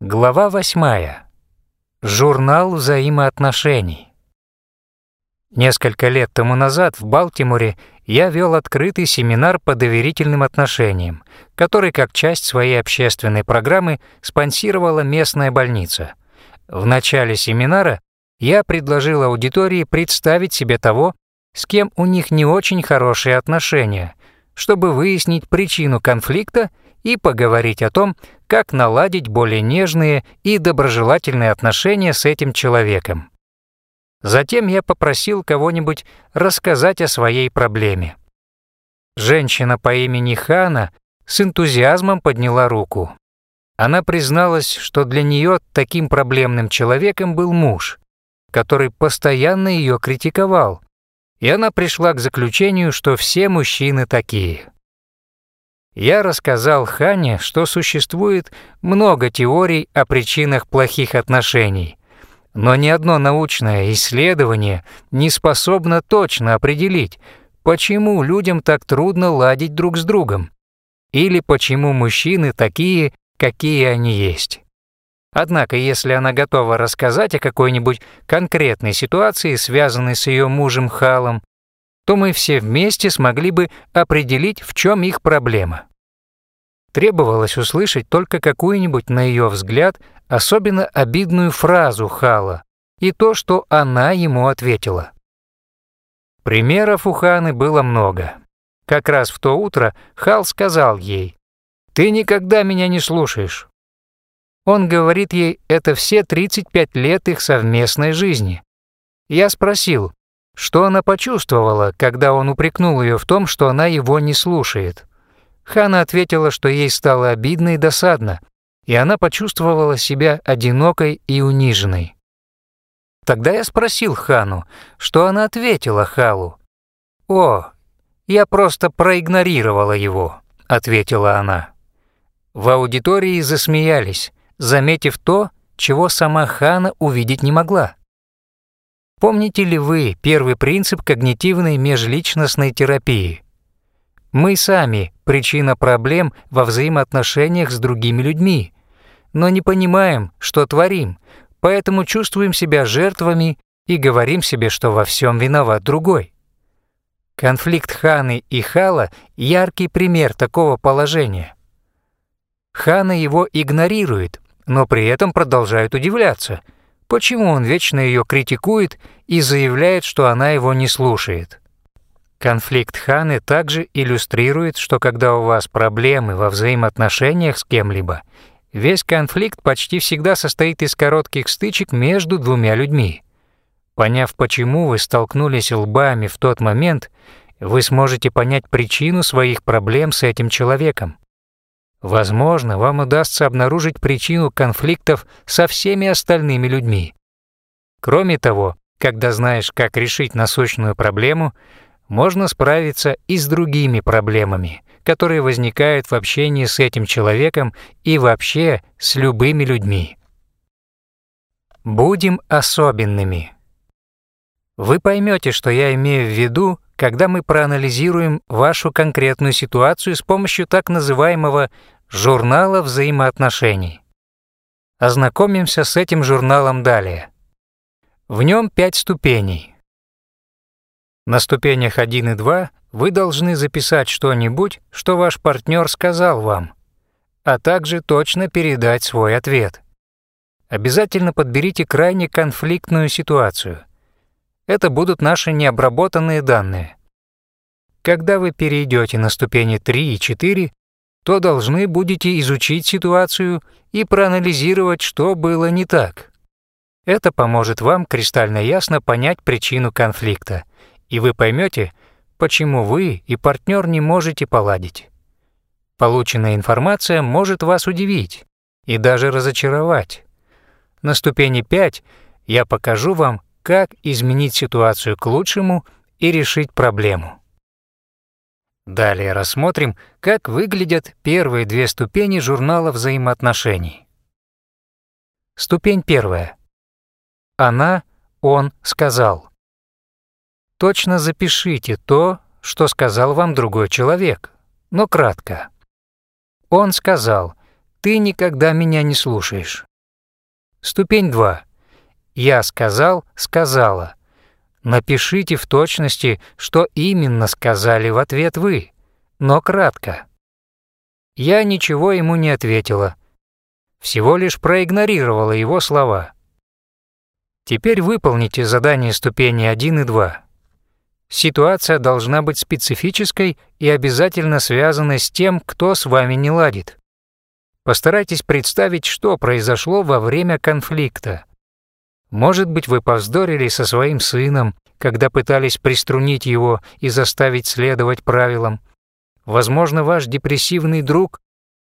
Глава 8. Журнал взаимоотношений. Несколько лет тому назад в Балтиморе я вел открытый семинар по доверительным отношениям, который как часть своей общественной программы спонсировала местная больница. В начале семинара я предложил аудитории представить себе того, с кем у них не очень хорошие отношения, чтобы выяснить причину конфликта и поговорить о том, как наладить более нежные и доброжелательные отношения с этим человеком. Затем я попросил кого-нибудь рассказать о своей проблеме. Женщина по имени Хана с энтузиазмом подняла руку. Она призналась, что для нее таким проблемным человеком был муж, который постоянно ее критиковал, и она пришла к заключению, что все мужчины такие. Я рассказал Хане, что существует много теорий о причинах плохих отношений, но ни одно научное исследование не способно точно определить, почему людям так трудно ладить друг с другом, или почему мужчины такие, какие они есть. Однако, если она готова рассказать о какой-нибудь конкретной ситуации, связанной с ее мужем Халом, то мы все вместе смогли бы определить, в чем их проблема. Требовалось услышать только какую-нибудь, на ее взгляд, особенно обидную фразу Хала и то, что она ему ответила. Примеров у Ханы было много. Как раз в то утро Хал сказал ей, «Ты никогда меня не слушаешь». Он говорит ей это все 35 лет их совместной жизни. Я спросил, что она почувствовала, когда он упрекнул ее в том, что она его не слушает. Хана ответила, что ей стало обидно и досадно, и она почувствовала себя одинокой и униженной. Тогда я спросил Хану, что она ответила Халу. «О, я просто проигнорировала его», — ответила она. В аудитории засмеялись, заметив то, чего сама Хана увидеть не могла. Помните ли вы первый принцип когнитивной межличностной терапии? Мы сами – причина проблем во взаимоотношениях с другими людьми, но не понимаем, что творим, поэтому чувствуем себя жертвами и говорим себе, что во всем виноват другой. Конфликт Ханы и Хала – яркий пример такого положения. Хана его игнорирует, но при этом продолжает удивляться, почему он вечно ее критикует и заявляет, что она его не слушает. Конфликт Ханы также иллюстрирует, что когда у вас проблемы во взаимоотношениях с кем-либо, весь конфликт почти всегда состоит из коротких стычек между двумя людьми. Поняв, почему вы столкнулись лбами в тот момент, вы сможете понять причину своих проблем с этим человеком. Возможно, вам удастся обнаружить причину конфликтов со всеми остальными людьми. Кроме того, когда знаешь, как решить насущную проблему, можно справиться и с другими проблемами, которые возникают в общении с этим человеком и вообще с любыми людьми. Будем особенными. Вы поймете, что я имею в виду, когда мы проанализируем вашу конкретную ситуацию с помощью так называемого журнала взаимоотношений. Ознакомимся с этим журналом далее. В нем пять ступеней — на ступенях 1 и 2 вы должны записать что-нибудь, что ваш партнер сказал вам, а также точно передать свой ответ. Обязательно подберите крайне конфликтную ситуацию. Это будут наши необработанные данные. Когда вы перейдете на ступени 3 и 4, то должны будете изучить ситуацию и проанализировать, что было не так. Это поможет вам кристально ясно понять причину конфликта и вы поймете, почему вы и партнер не можете поладить. Полученная информация может вас удивить и даже разочаровать. На ступени 5 я покажу вам, как изменить ситуацию к лучшему и решить проблему. Далее рассмотрим, как выглядят первые две ступени журнала взаимоотношений. Ступень первая. Она, он сказал. Точно запишите то, что сказал вам другой человек, но кратко. Он сказал, «Ты никогда меня не слушаешь». Ступень 2. Я сказал, сказала. Напишите в точности, что именно сказали в ответ вы, но кратко. Я ничего ему не ответила, всего лишь проигнорировала его слова. Теперь выполните задание ступени 1 и 2. Ситуация должна быть специфической и обязательно связанной с тем, кто с вами не ладит. Постарайтесь представить, что произошло во время конфликта. Может быть, вы повздорили со своим сыном, когда пытались приструнить его и заставить следовать правилам. Возможно, ваш депрессивный друг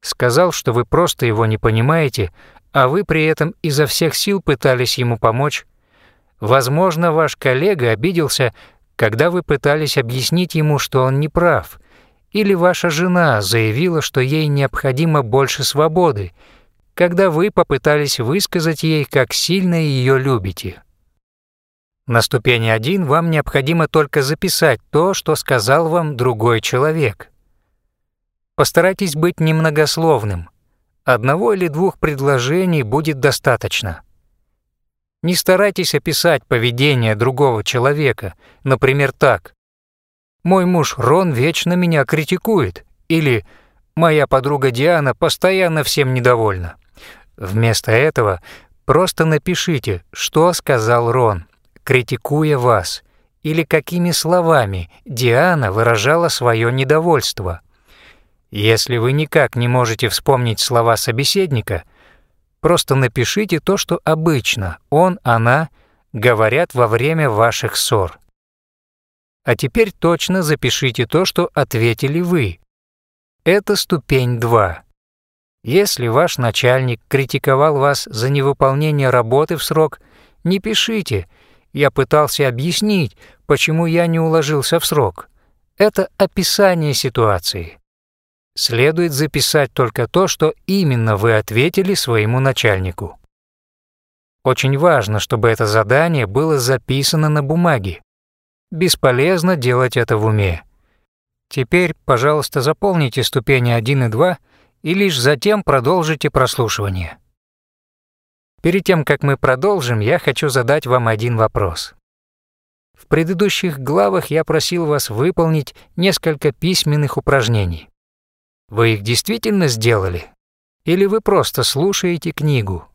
сказал, что вы просто его не понимаете, а вы при этом изо всех сил пытались ему помочь. Возможно, ваш коллега обиделся, когда вы пытались объяснить ему, что он не прав, или ваша жена заявила, что ей необходимо больше свободы, когда вы попытались высказать ей, как сильно ее любите. На ступени 1 вам необходимо только записать то, что сказал вам другой человек. Постарайтесь быть немногословным. Одного или двух предложений будет достаточно. Не старайтесь описать поведение другого человека, например, так. «Мой муж Рон вечно меня критикует» или «Моя подруга Диана постоянно всем недовольна». Вместо этого просто напишите, что сказал Рон, критикуя вас, или какими словами Диана выражала свое недовольство. Если вы никак не можете вспомнить слова собеседника, просто напишите то, что обычно он, она говорят во время ваших ссор. А теперь точно запишите то, что ответили вы. Это ступень 2. Если ваш начальник критиковал вас за невыполнение работы в срок, не пишите «я пытался объяснить, почему я не уложился в срок». Это описание ситуации. Следует записать только то, что именно вы ответили своему начальнику. Очень важно, чтобы это задание было записано на бумаге. Бесполезно делать это в уме. Теперь, пожалуйста, заполните ступени 1 и 2 и лишь затем продолжите прослушивание. Перед тем, как мы продолжим, я хочу задать вам один вопрос. В предыдущих главах я просил вас выполнить несколько письменных упражнений. Вы их действительно сделали? Или вы просто слушаете книгу?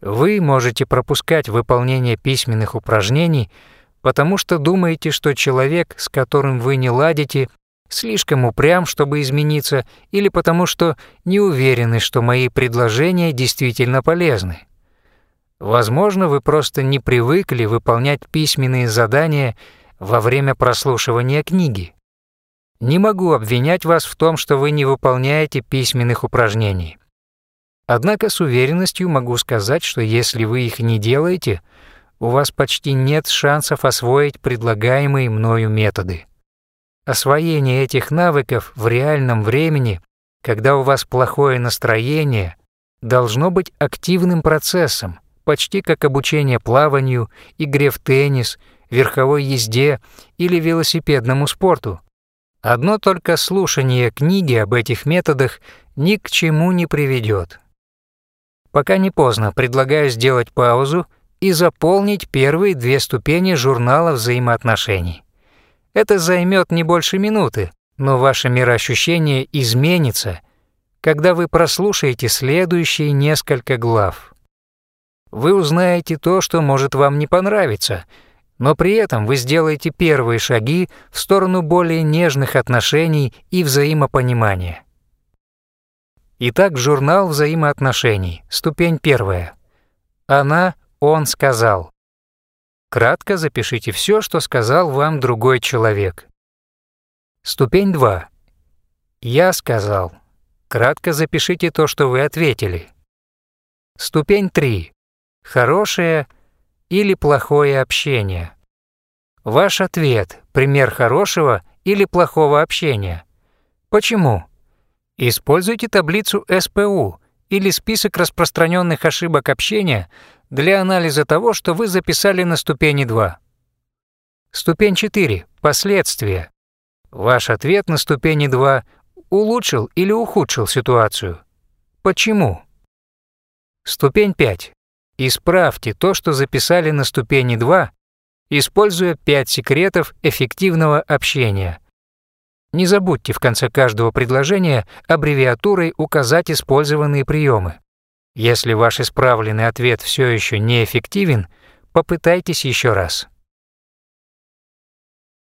Вы можете пропускать выполнение письменных упражнений, потому что думаете, что человек, с которым вы не ладите, слишком упрям, чтобы измениться, или потому что не уверены, что мои предложения действительно полезны. Возможно, вы просто не привыкли выполнять письменные задания во время прослушивания книги. Не могу обвинять вас в том, что вы не выполняете письменных упражнений. Однако с уверенностью могу сказать, что если вы их не делаете, у вас почти нет шансов освоить предлагаемые мною методы. Освоение этих навыков в реальном времени, когда у вас плохое настроение, должно быть активным процессом, почти как обучение плаванию, игре в теннис, верховой езде или велосипедному спорту. Одно только слушание книги об этих методах ни к чему не приведет. Пока не поздно, предлагаю сделать паузу и заполнить первые две ступени журнала взаимоотношений. Это займет не больше минуты, но ваше мироощущение изменится, когда вы прослушаете следующие несколько глав. Вы узнаете то, что может вам не понравиться — но при этом вы сделаете первые шаги в сторону более нежных отношений и взаимопонимания. Итак, журнал взаимоотношений, ступень первая. Она, он сказал. Кратко запишите все, что сказал вам другой человек. Ступень 2. Я сказал. Кратко запишите то, что вы ответили. Ступень 3. Хорошее – или плохое общение? Ваш ответ – пример хорошего или плохого общения. Почему? Используйте таблицу СПУ или список распространенных ошибок общения для анализа того, что вы записали на ступени 2. Ступень 4. Последствия. Ваш ответ на ступени 2 улучшил или ухудшил ситуацию. Почему? Ступень 5. Исправьте то, что записали на ступени 2, используя 5 секретов эффективного общения. Не забудьте в конце каждого предложения аббревиатурой указать использованные приемы. Если ваш исправленный ответ все еще неэффективен, попытайтесь еще раз.